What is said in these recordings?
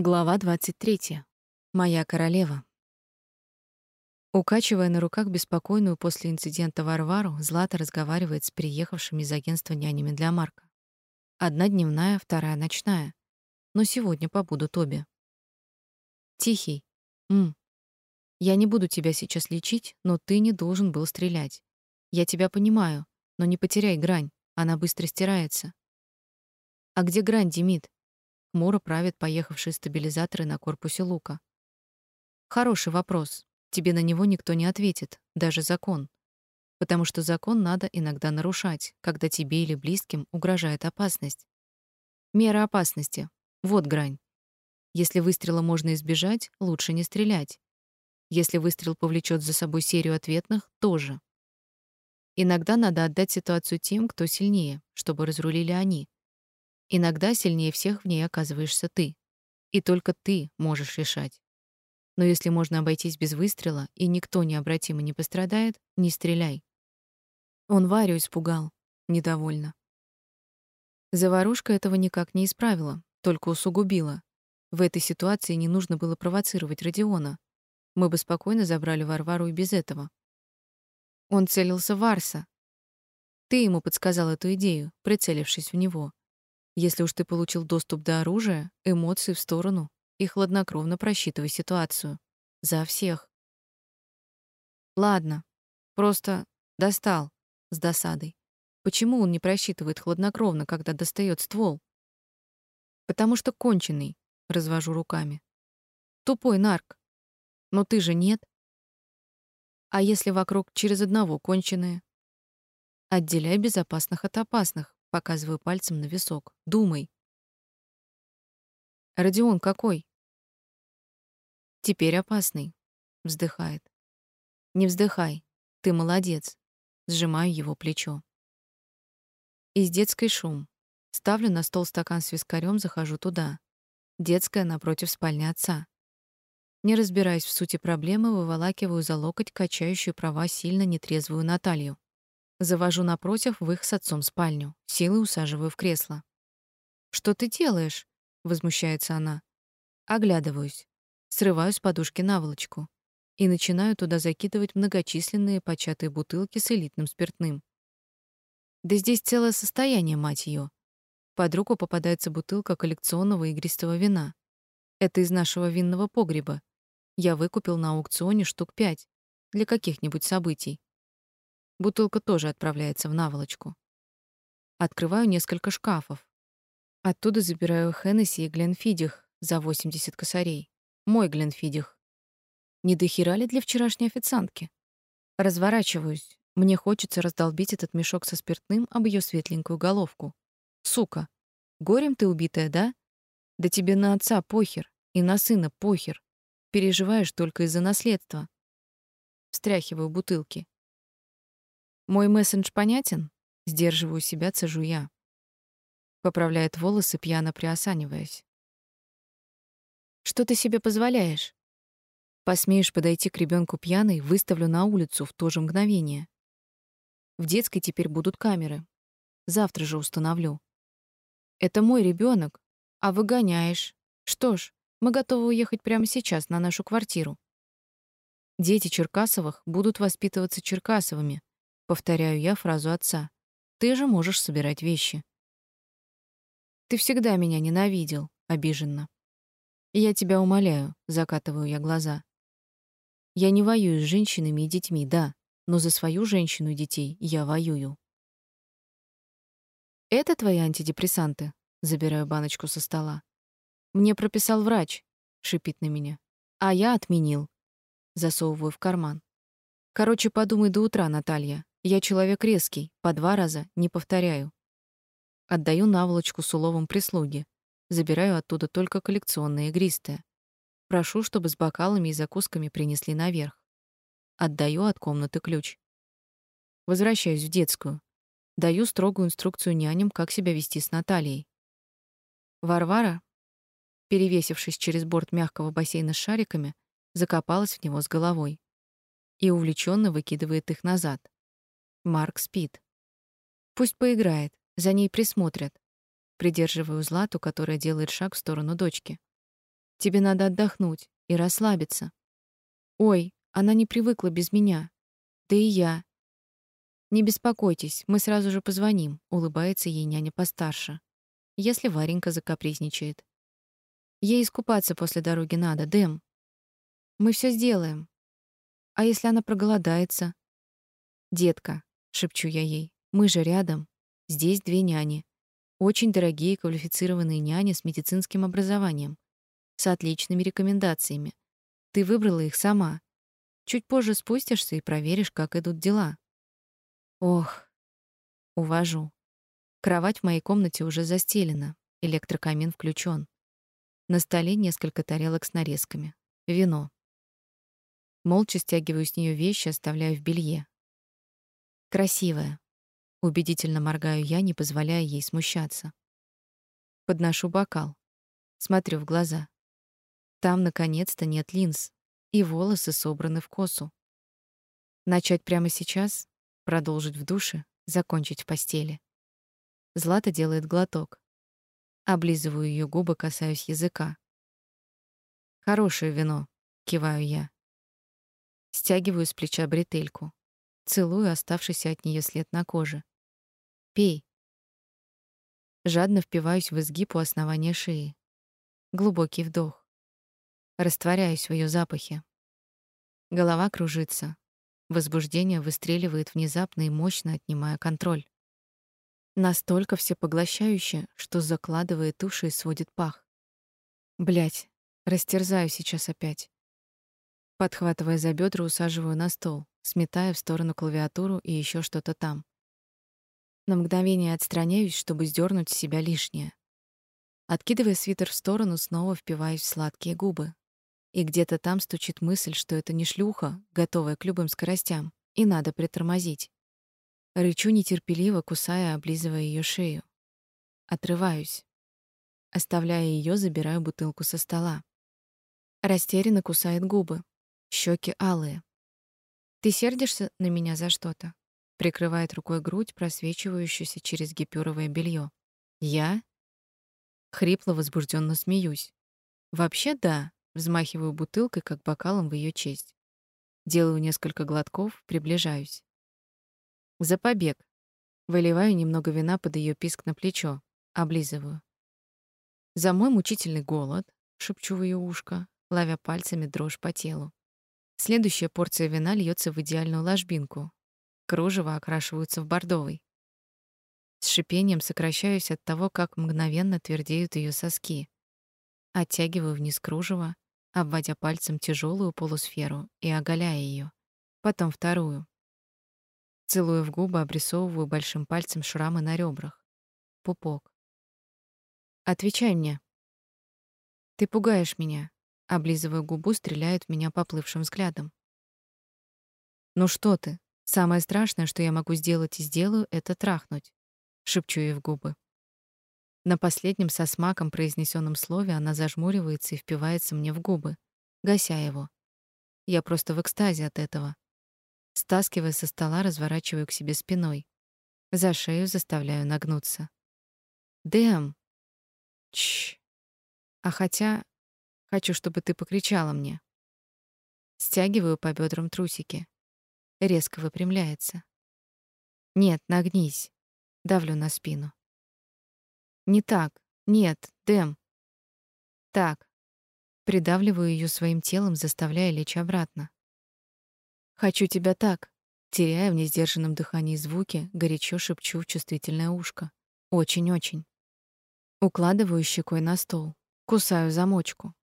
Глава 23. Моя королева. Укачивая на руках беспокойную после инцидента Варвару, Злата разговаривает с приехавшими из агентства нянями для Марка. Одна дневная, вторая ночная. Но сегодня побудут обе. Тихий. М. Я не буду тебя сейчас лечить, но ты не должен был стрелять. Я тебя понимаю, но не потеряй грань, она быстро стирается. А где грань, Демид? Хмуро правят поехавшие стабилизаторы на корпусе лука. Хороший вопрос. Тебе на него никто не ответит, даже закон. Потому что закон надо иногда нарушать, когда тебе или близким угрожает опасность. Мера опасности. Вот грань. Если выстрела можно избежать, лучше не стрелять. Если выстрел повлечет за собой серию ответных, тоже. Иногда надо отдать ситуацию тем, кто сильнее, чтобы разрулили они. Иногда сильнее всех в ней оказываешься ты, и только ты можешь решать. Но если можно обойтись без выстрела, и никто необратимо не пострадает, не стреляй. Он Варю испугал, недовольно. Заварушка этого никак не исправила, только усугубила. В этой ситуации не нужно было провоцировать Родиона. Мы бы спокойно забрали Варвару и без этого. Он целился в Арса. Ты ему подсказал эту идею, прицелившись в него. Если уж ты получил доступ до оружия, эмоции в сторону и хладнокровно просчитывай ситуацию. За всех. Ладно. Просто достал с досадой. Почему он не просчитывает хладнокровно, когда достает ствол? Потому что конченый, развожу руками. Тупой нарк. Но ты же нет. А если вокруг через одного конченые? Отделяй безопасных от опасных. Показываю пальцем на висок. Думай. Родион какой? Теперь опасный. Вздыхает. Не вздыхай. Ты молодец. Сжимаю его плечо. Из детской шум. Ставлю на стол стакан с вискарем, захожу туда. Детская напротив спальни отца. Не разбираясь в сути проблемы, выволакиваю за локоть качающую права сильно нетрезвую Наталью. Завожу напротив в их с отцом спальню, силой усаживаю в кресло. «Что ты делаешь?» — возмущается она. Оглядываюсь, срываю с подушки наволочку и начинаю туда закидывать многочисленные початые бутылки с элитным спиртным. Да здесь целое состояние, мать ее. Под руку попадается бутылка коллекционного игристого вина. Это из нашего винного погреба. Я выкупил на аукционе штук пять для каких-нибудь событий. Бутылка тоже отправляется в наволочку. Открываю несколько шкафов. Оттуда забираю Хеннесси и Гленфидих за 80 косарей. Мой Гленфидих. Не дохера ли для вчерашней официантки? Разворачиваюсь. Мне хочется раздолбить этот мешок со спиртным об ее светленькую головку. Сука, горем ты убитая, да? Да тебе на отца похер, и на сына похер. Переживаешь только из-за наследства. Встряхиваю бутылки. Мой мессендж понятен? Сдерживаю себя, цежу я. Поправляет волосы, пьяно приосаниваясь. Что ты себе позволяешь? Посмеешь подойти к ребенку пьяной, выставлю на улицу в то же мгновение. В детской теперь будут камеры. Завтра же установлю. Это мой ребенок, а выгоняешь. Что ж, мы готовы уехать прямо сейчас на нашу квартиру. Дети Черкасовых будут воспитываться Черкасовыми, Повторяю я фразу отца. Ты же можешь собирать вещи. Ты всегда меня ненавидел, обиженно. Я тебя умоляю, закатываю я глаза. Я не воюю с женщинами и детьми, да, но за свою женщину и детей я воюю. Это твои антидепрессанты? Забираю баночку со стола. Мне прописал врач, шипит на меня. А я отменил. Засовываю в карман. Короче, подумай до утра, Наталья. Я человек резкий, по два раза не повторяю. Отдаю наволочку с уловом прислуги. Забираю оттуда только коллекционные игристые. Прошу, чтобы с бокалами и закусками принесли наверх. Отдаю от комнаты ключ. Возвращаюсь в детскую. Даю строгую инструкцию няням, как себя вести с Натальей. Варвара, перевесившись через борт мягкого бассейна с шариками, закопалась в него с головой и увлеченно выкидывает их назад. Марк спит. Пусть поиграет, за ней присмотрят. Придерживаю Злату, которая делает шаг в сторону дочки. Тебе надо отдохнуть и расслабиться. Ой, она не привыкла без меня. Да и я. Не беспокойтесь, мы сразу же позвоним, улыбается ей няня постарше. Если Варенька закапризничает. Ей искупаться после дороги надо, Дэм. Мы все сделаем. А если она проголодается? Детка, шепчу я ей. Мы же рядом. Здесь две няни. Очень дорогие квалифицированные няни с медицинским образованием, с отличными рекомендациями. Ты выбрала их сама. Чуть позже спустишься и проверишь, как идут дела. Ох. Увожу. Кровать в моей комнате уже застелена, электрокамин включен. На столе несколько тарелок с нарезками. Вино. Молча стягиваю с нее вещи, оставляю в белье. Красивая. Убедительно моргаю я, не позволяя ей смущаться. Подношу бокал. Смотрю в глаза. Там наконец-то нет линз, и волосы собраны в косу. Начать прямо сейчас, продолжить в душе, закончить в постели. Злата делает глоток. Облизываю ее губы, касаюсь языка. Хорошее вино, киваю я. Стягиваю с плеча бретельку. Целую оставшийся от нее след на коже. Пей. Жадно впиваюсь в изгиб у основания шеи. Глубокий вдох. Растворяюсь в ее запахе. Голова кружится. Возбуждение выстреливает внезапно и мощно, отнимая контроль. Настолько всепоглощающе, что закладывает уши и сводит пах. Блять, растерзаю сейчас опять. Подхватывая за бедра, усаживаю на стол, сметая в сторону клавиатуру и еще что-то там. На мгновение отстраняюсь, чтобы сдернуть с себя лишнее. Откидывая свитер в сторону, снова впиваюсь в сладкие губы. И где-то там стучит мысль, что это не шлюха, готовая к любым скоростям, и надо притормозить. Рычу нетерпеливо, кусая, облизывая ее шею. Отрываюсь. Оставляя ее, забираю бутылку со стола. Растерянно кусает губы. Щеки алые. Ты сердишься на меня за что-то? прикрывает рукой грудь, просвечивающуюся через гипюровое белье. Я хрипло возбужденно смеюсь. Вообще да, взмахиваю бутылкой как бокалом в ее честь. Делаю несколько глотков, приближаюсь. За побег. Выливаю немного вина под ее писк на плечо, облизываю. За мой мучительный голод, шепчу в ее ушко, ловя пальцами дрожь по телу. Следующая порция вина льется в идеальную ложбинку, кружева окрашиваются в бордовый. С шипением сокращаюсь от того, как мгновенно твердеют ее соски. Оттягиваю вниз кружево, обводя пальцем тяжелую полусферу и оголяя ее, потом вторую. Целую в губы, обрисовываю большим пальцем шрамы на ребрах. Пупок. Отвечай мне. Ты пугаешь меня. Облизывая губу, стреляет в меня поплывшим взглядом. Ну что ты? Самое страшное, что я могу сделать и сделаю, это трахнуть, шепчу ей в губы. На последнем со смаком произнесенном слове она зажмуривается и впивается мне в губы, гася его. Я просто в экстазе от этого. Стаскивая со стола, разворачиваю к себе спиной. За шею заставляю нагнуться. Дэм. Чш. А хотя хочу, чтобы ты покричала мне. Стягиваю по бедрам трусики резко выпрямляется. Нет, нагнись. Давлю на спину. Не так. Нет, Дэм. Так. Придавливаю ее своим телом, заставляя лечь обратно. Хочу тебя так. Теряя в несдержанном дыхании звуки, горячо шепчу в чувствительное ушко. Очень-очень. Укладываю щекой на стол, кусаю замочку.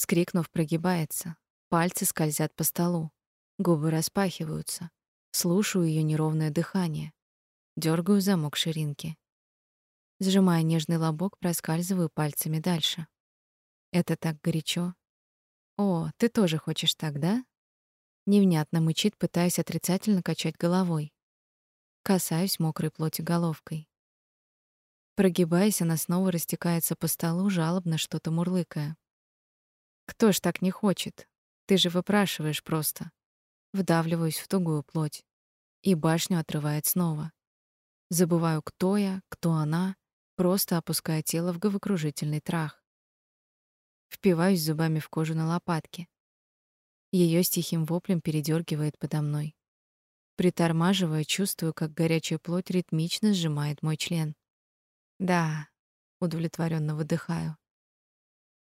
Вскрикнув, прогибается. Пальцы скользят по столу. Губы распахиваются. Слушаю ее неровное дыхание. Дергаю замок ширинки. Сжимая нежный лобок, проскальзываю пальцами дальше. Это так горячо. О, ты тоже хочешь так, да? Невнятно мычит, пытаясь отрицательно качать головой. Касаюсь мокрой плоти головкой. Прогибаясь, она снова растекается по столу, жалобно что-то мурлыкая. Кто ж так не хочет? Ты же выпрашиваешь просто. Вдавливаюсь в тугую плоть. И башню отрывает снова. Забываю, кто я, кто она, просто опуская тело в головокружительный трах. впиваюсь зубами в кожу на лопатке. Ее с тихим воплем передергивает подо мной. Притормаживая, чувствую, как горячая плоть ритмично сжимает мой член. Да, удовлетворенно выдыхаю.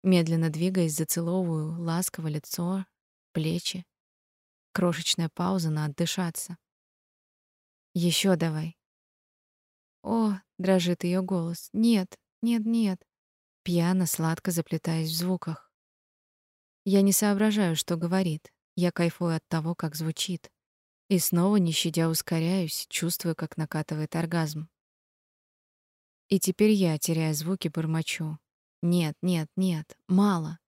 Медленно двигаясь, зацеловываю ласково лицо, плечи. Крошечная пауза на отдышаться. Еще давай. О, дрожит ее голос. Нет, нет, нет. Пьяно, сладко заплетаясь в звуках. Я не соображаю, что говорит. Я кайфую от того, как звучит. И снова, не щадя, ускоряюсь, чувствуя, как накатывает оргазм. И теперь я, теряя звуки, бормочу. Нет, нет, нет, мало.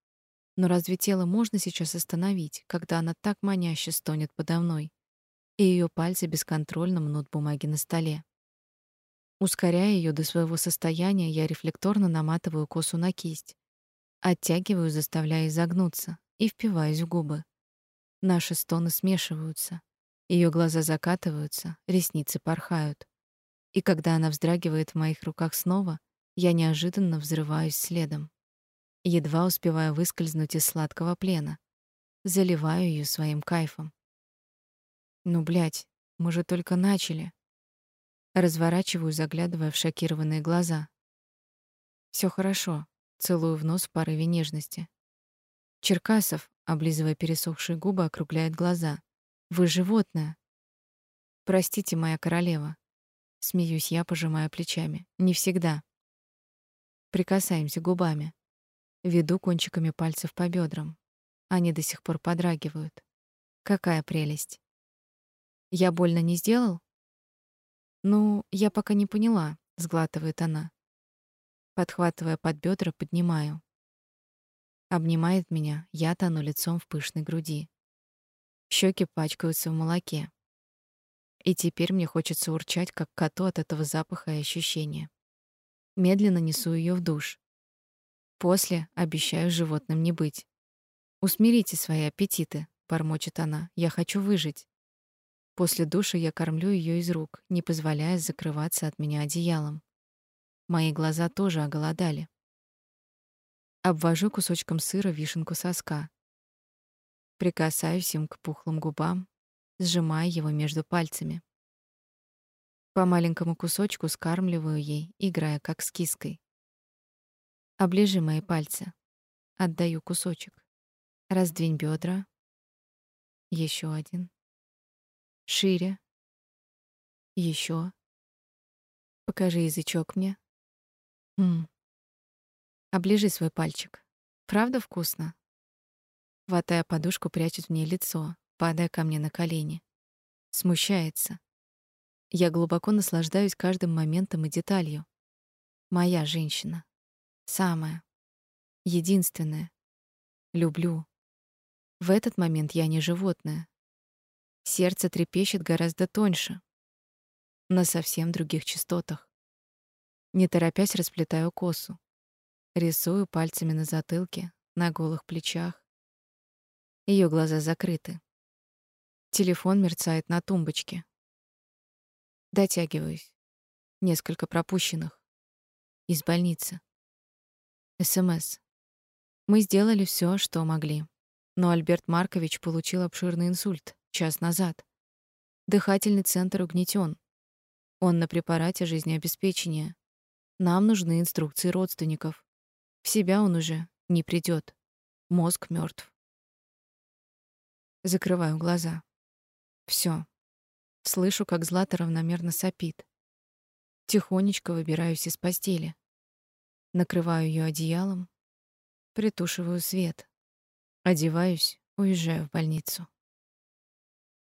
Но разве тело можно сейчас остановить, когда она так маняще стонет подо мной, и ее пальцы бесконтрольно мнут бумаги на столе? Ускоряя ее до своего состояния, я рефлекторно наматываю косу на кисть, оттягиваю, заставляя изогнуться, и впиваюсь в губы. Наши стоны смешиваются. Ее глаза закатываются, ресницы порхают. И когда она вздрагивает в моих руках снова, я неожиданно взрываюсь следом. Едва успеваю выскользнуть из сладкого плена. Заливаю ее своим кайфом. Ну, блядь, мы же только начали. Разворачиваю, заглядывая в шокированные глаза. Все хорошо. Целую в нос в порыве нежности. Черкасов, облизывая пересохшие губы, округляет глаза. Вы животное. Простите, моя королева. Смеюсь я, пожимая плечами. Не всегда. Прикасаемся губами. Веду кончиками пальцев по бедрам. Они до сих пор подрагивают. Какая прелесть. Я больно не сделал? Ну, я пока не поняла, сглатывает она. Подхватывая под бедра, поднимаю. Обнимает меня, я тону лицом в пышной груди. Щеки пачкаются в молоке. И теперь мне хочется урчать, как коту от этого запаха и ощущения. Медленно несу ее в душ. После обещаю животным не быть. Усмирите свои аппетиты, бормочет она. Я хочу выжить. После душа я кормлю ее из рук, не позволяя закрываться от меня одеялом. Мои глаза тоже оголодали. Обвожу кусочком сыра вишенку соска. Прикасаюсь им к пухлым губам, сжимая его между пальцами. По маленькому кусочку скармливаю ей, играя как с киской. Оближи мои пальцы. Отдаю кусочек. Раздвинь бедра. Еще один. Шире. Еще. Покажи язычок мне. М. Оближи свой пальчик. Правда вкусно? Хватая подушку, прячет в ней лицо, падая ко мне на колени. Смущается. Я глубоко наслаждаюсь каждым моментом и деталью. Моя женщина. Самая. Единственная. Люблю. В этот момент я не животное. Сердце трепещет гораздо тоньше, на совсем других частотах. Не торопясь расплетаю косу. Рисую пальцами на затылке, на голых плечах. Ее глаза закрыты. Телефон мерцает на тумбочке. Дотягиваюсь. Несколько пропущенных. Из больницы. СМС. Мы сделали все, что могли. Но Альберт Маркович получил обширный инсульт час назад. Дыхательный центр угнетен. Он на препарате жизнеобеспечения. Нам нужны инструкции родственников. В себя он уже не придет. Мозг мертв. Закрываю глаза. Все. Слышу, как Злата равномерно сопит. Тихонечко выбираюсь из постели. Накрываю ее одеялом, притушиваю свет. Одеваюсь, уезжаю в больницу.